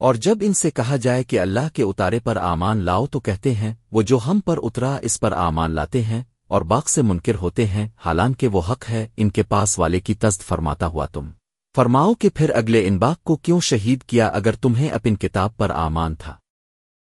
اور جب ان سے کہا جائے کہ اللہ کے اتارے پر آمان لاؤ تو کہتے ہیں، وہ جو ہم پر اترا اس پر آمان لاتے ہیں اور باغ سے منکر ہوتے ہیں، حالانکہ وہ حق ہے ان کے پاس والے کی تزد فرماتا ہوا تم۔ فرماؤ کہ پھر اگلے ان باغ کو کیوں شہید کیا اگر تمہیں اپن کتاب پر آمان تھا؟